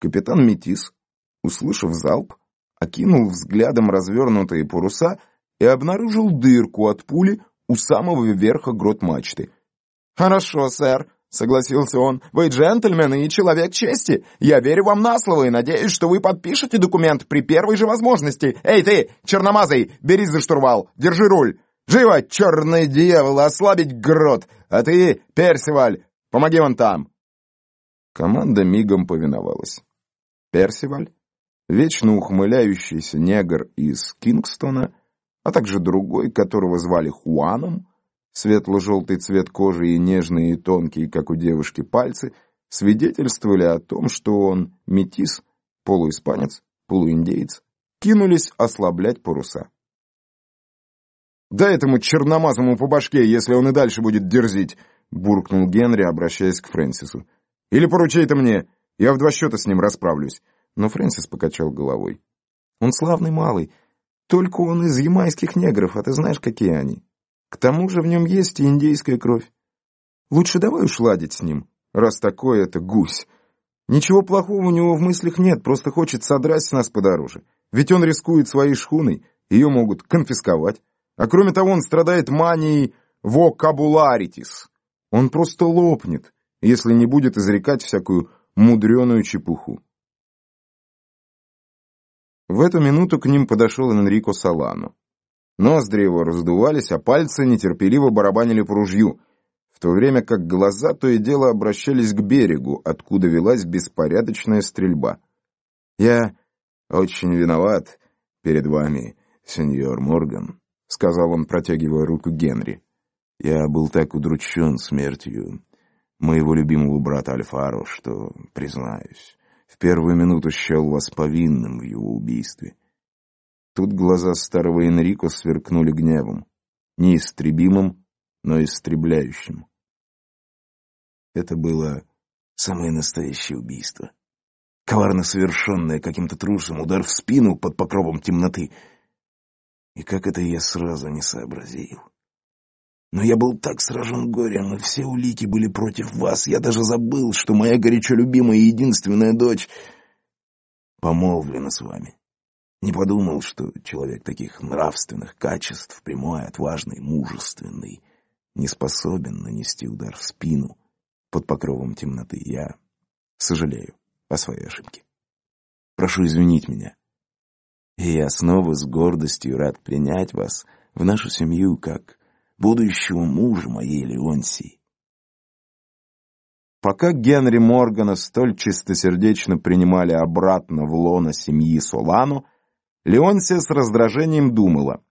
Капитан Метис, услышав залп, окинул взглядом развернутые паруса и обнаружил дырку от пули у самого верха грот мачты. «Хорошо, сэр», — согласился он. «Вы джентльмен и человек чести. Я верю вам на слово и надеюсь, что вы подпишете документ при первой же возможности. Эй ты, черномазый, берись за штурвал, держи руль. Живо, черный дьявол, ослабить грот. А ты, Персиваль, помоги вон там». Команда мигом повиновалась. Персиваль, вечно ухмыляющийся негр из Кингстона, а также другой, которого звали Хуаном, светло-желтый цвет кожи и нежные и тонкие, как у девушки, пальцы, свидетельствовали о том, что он метис, полуиспанец, полуиндеец, кинулись ослаблять паруса. «Дай этому черномазому по башке, если он и дальше будет дерзить!» — буркнул Генри, обращаясь к Фрэнсису. «Или поручай это мне, я в два счета с ним расправлюсь!» Но Фрэнсис покачал головой. «Он славный малый, только он из ямайских негров, а ты знаешь, какие они. К тому же в нем есть и индейская кровь. Лучше давай уж ладить с ним, раз такой это гусь. Ничего плохого у него в мыслях нет, просто хочет содрать с нас подороже. Ведь он рискует своей шхуной, ее могут конфисковать. А кроме того, он страдает манией вокабуларитис. Он просто лопнет, если не будет изрекать всякую мудреную чепуху. В эту минуту к ним подошел Энрико Салано. Ноздри его раздувались, а пальцы нетерпеливо барабанили по ружью, в то время как глаза то и дело обращались к берегу, откуда велась беспорядочная стрельба. «Я очень виноват перед вами, сеньор Морган», — сказал он, протягивая руку Генри. «Я был так удручен смертью моего любимого брата Альфаро, что, признаюсь, в первую минуту счел вас повинным в его убийстве. Тут глаза старого Энрико сверкнули гневом. Неистребимым, но истребляющим. Это было самое настоящее убийство. Коварно совершенное каким-то трусом, удар в спину под покровом темноты. И как это я сразу не сообразил. Но я был так сражен горем, и все улики были против вас. Я даже забыл, что моя горячо любимая и единственная дочь помолвлена с вами. Не подумал, что человек таких нравственных качеств, прямой, отважный, мужественный, не способен нанести удар в спину под покровом темноты. Я сожалею о своей ошибке. Прошу извинить меня. И я снова с гордостью рад принять вас в нашу семью как будущего мужа моей Леонсии. Пока Генри Моргана столь чистосердечно принимали обратно в лоно семьи Солано, Леонсия с раздражением думала.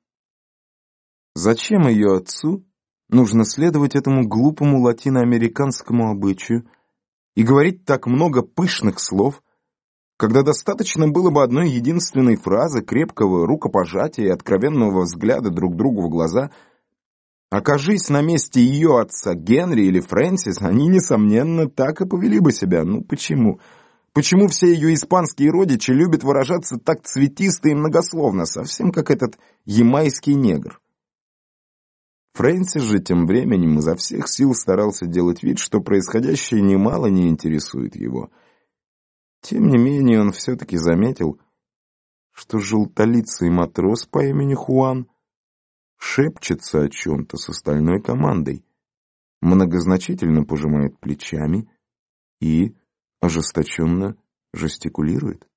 Зачем ее отцу нужно следовать этому глупому латиноамериканскому обычаю и говорить так много пышных слов, когда достаточно было бы одной единственной фразы, крепкого рукопожатия и откровенного взгляда друг другу в глаза. Окажись на месте ее отца Генри или Фрэнсис, они, несомненно, так и повели бы себя. Ну почему? Почему? Все ее испанские родичи любят выражаться так цветисто и многословно, совсем как этот ямайский негр? Фрэнсис же тем временем изо всех сил старался делать вид, что происходящее немало не интересует его. Тем не менее он все-таки заметил, что желтолицый матрос по имени Хуан шепчется о чем-то с остальной командой, многозначительно пожимает плечами и ожесточенно жестикулирует.